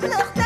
哈喽